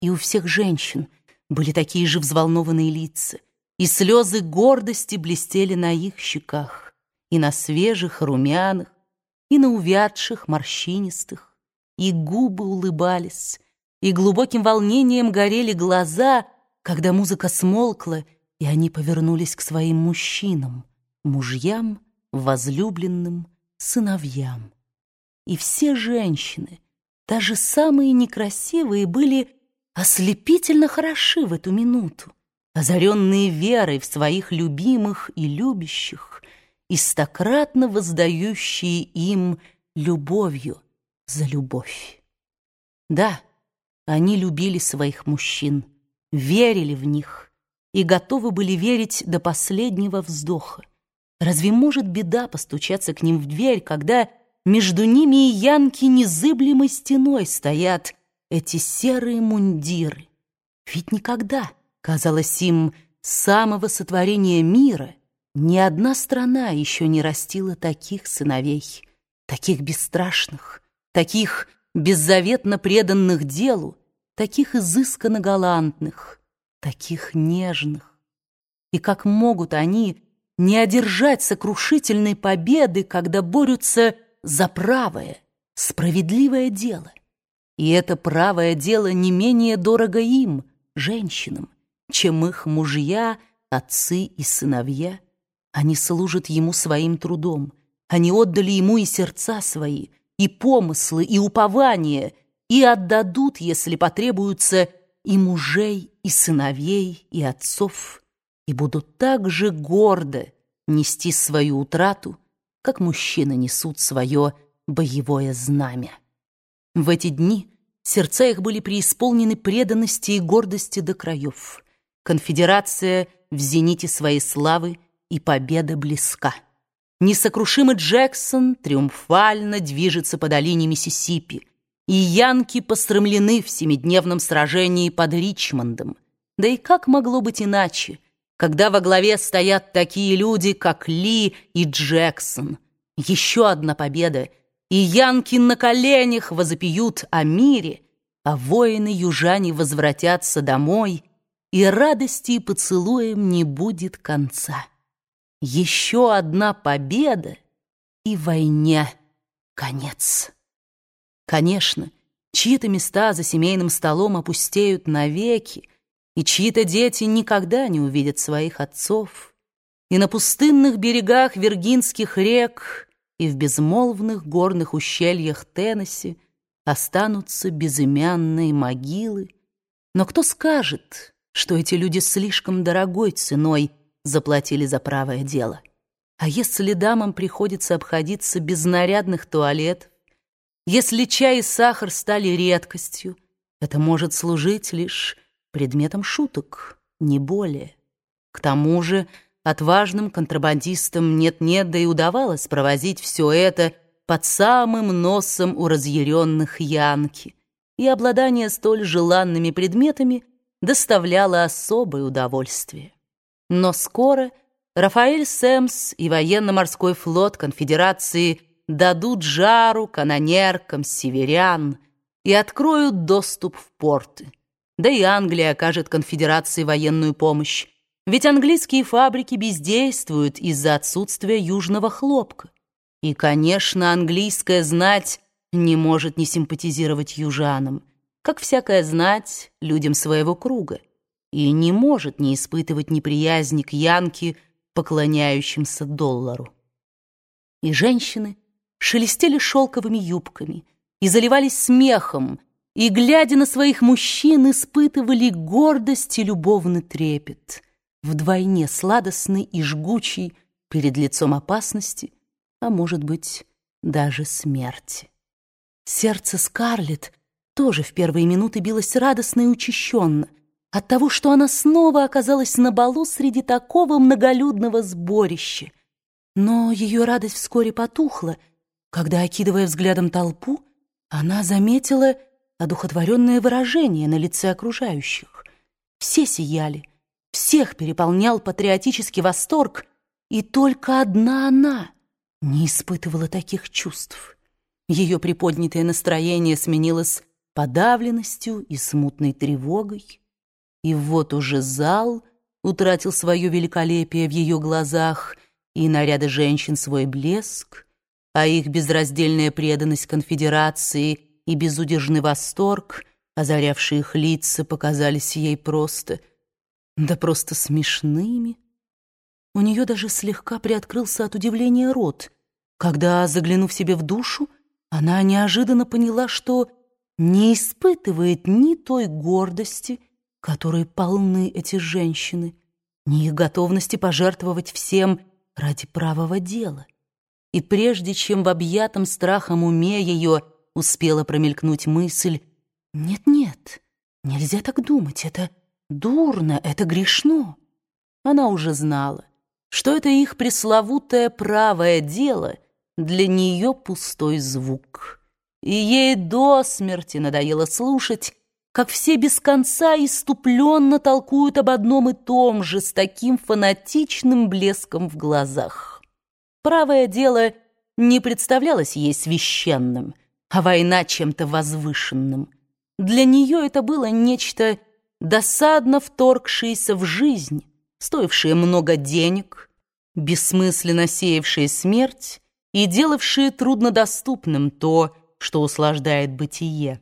И у всех женщин были такие же взволнованные лица, и слезы гордости блестели на их щеках, и на свежих, румяных, и на увядших, морщинистых, и губы улыбались, и глубоким волнением горели глаза, когда музыка смолкла, и они повернулись к своим мужчинам, мужьям, возлюбленным, сыновьям. И все женщины, даже самые некрасивые, были ослепительно хороши в эту минуту, озаренные верой в своих любимых и любящих, и стократно воздающие им любовью за любовь. Да, они любили своих мужчин, верили в них и готовы были верить до последнего вздоха. Разве может беда постучаться к ним в дверь, когда между ними и Янки незыблемой стеной стоят эти серые мундиры? Ведь никогда, казалось им, с самого сотворения мира ни одна страна еще не растила таких сыновей, таких бесстрашных, таких беззаветно преданных делу, таких изысканно галантных, таких нежных. И как могут они не одержать сокрушительной победы, когда борются за правое, справедливое дело. И это правое дело не менее дорого им, женщинам, чем их мужья, отцы и сыновья. Они служат ему своим трудом, они отдали ему и сердца свои, и помыслы, и упования, и отдадут, если потребуется, и мужей, и сыновей, и отцов, и будут так же гордо нести свою утрату, как мужчины несут свое боевое знамя. В эти дни сердца их были преисполнены преданности и гордости до краев. Конфедерация в зените своей славы и победа близка. Несокрушимый Джексон триумфально движется по долине Миссисипи, и янки постремлены в семидневном сражении под Ричмондом. Да и как могло быть иначе, когда во главе стоят такие люди, как Ли и Джексон? Еще одна победа, и янки на коленях возопьют о мире, а воины-южане возвратятся домой, и радости и поцелуем не будет конца. Еще одна победа, и войне конец. Конечно, чьи-то места за семейным столом опустеют навеки, и чьи-то дети никогда не увидят своих отцов, и на пустынных берегах Виргинских рек и в безмолвных горных ущельях Теннесси останутся безымянные могилы. Но кто скажет, что эти люди слишком дорогой ценой заплатили за правое дело? А если дамам приходится обходиться без нарядных туалетов, если чай и сахар стали редкостью, это может служить лишь предметом шуток, не более. К тому же отважным контрабандистам нет-нет, да и удавалось провозить все это под самым носом у разъяренных янки, и обладание столь желанными предметами доставляло особое удовольствие. Но скоро Рафаэль Сэмс и военно-морской флот конфедерации дадут жару канонеркам северян и откроют доступ в порты. Да и Англия окажет конфедерации военную помощь, ведь английские фабрики бездействуют из-за отсутствия южного хлопка. И, конечно, английская знать не может не симпатизировать южанам, как всякая знать людям своего круга, и не может не испытывать неприязни к янке, поклоняющимся доллару. И женщины — шелестели шелковыми юбками и заливались смехом, и, глядя на своих мужчин, испытывали гордость и любовный трепет, вдвойне сладостный и жгучий перед лицом опасности, а, может быть, даже смерти. Сердце Скарлетт тоже в первые минуты билось радостно и учащенно от того, что она снова оказалась на балу среди такого многолюдного сборища. Но ее радость вскоре потухла — когда, окидывая взглядом толпу, она заметила одухотворенное выражение на лице окружающих. Все сияли, всех переполнял патриотический восторг, и только одна она не испытывала таких чувств. Ее приподнятое настроение сменилось подавленностью и смутной тревогой. И вот уже зал утратил свое великолепие в ее глазах, и наряды женщин свой блеск, а их безраздельная преданность конфедерации и безудержный восторг, озарявшие их лица, показались ей просто, да просто смешными. У нее даже слегка приоткрылся от удивления рот, когда, заглянув себе в душу, она неожиданно поняла, что не испытывает ни той гордости, которой полны эти женщины, ни их готовности пожертвовать всем ради правого дела. И прежде чем в объятом страхом уме ее успела промелькнуть мысль «Нет-нет, нельзя так думать, это дурно, это грешно», она уже знала, что это их пресловутое правое дело для нее пустой звук. И ей до смерти надоело слушать, как все без конца иступленно толкуют об одном и том же с таким фанатичным блеском в глазах. Правое дело не представлялось ей священным, а война чем-то возвышенным. Для нее это было нечто досадно вторгшееся в жизнь, стоившее много денег, бессмысленно сеявшее смерть и делавшее труднодоступным то, что услаждает бытие.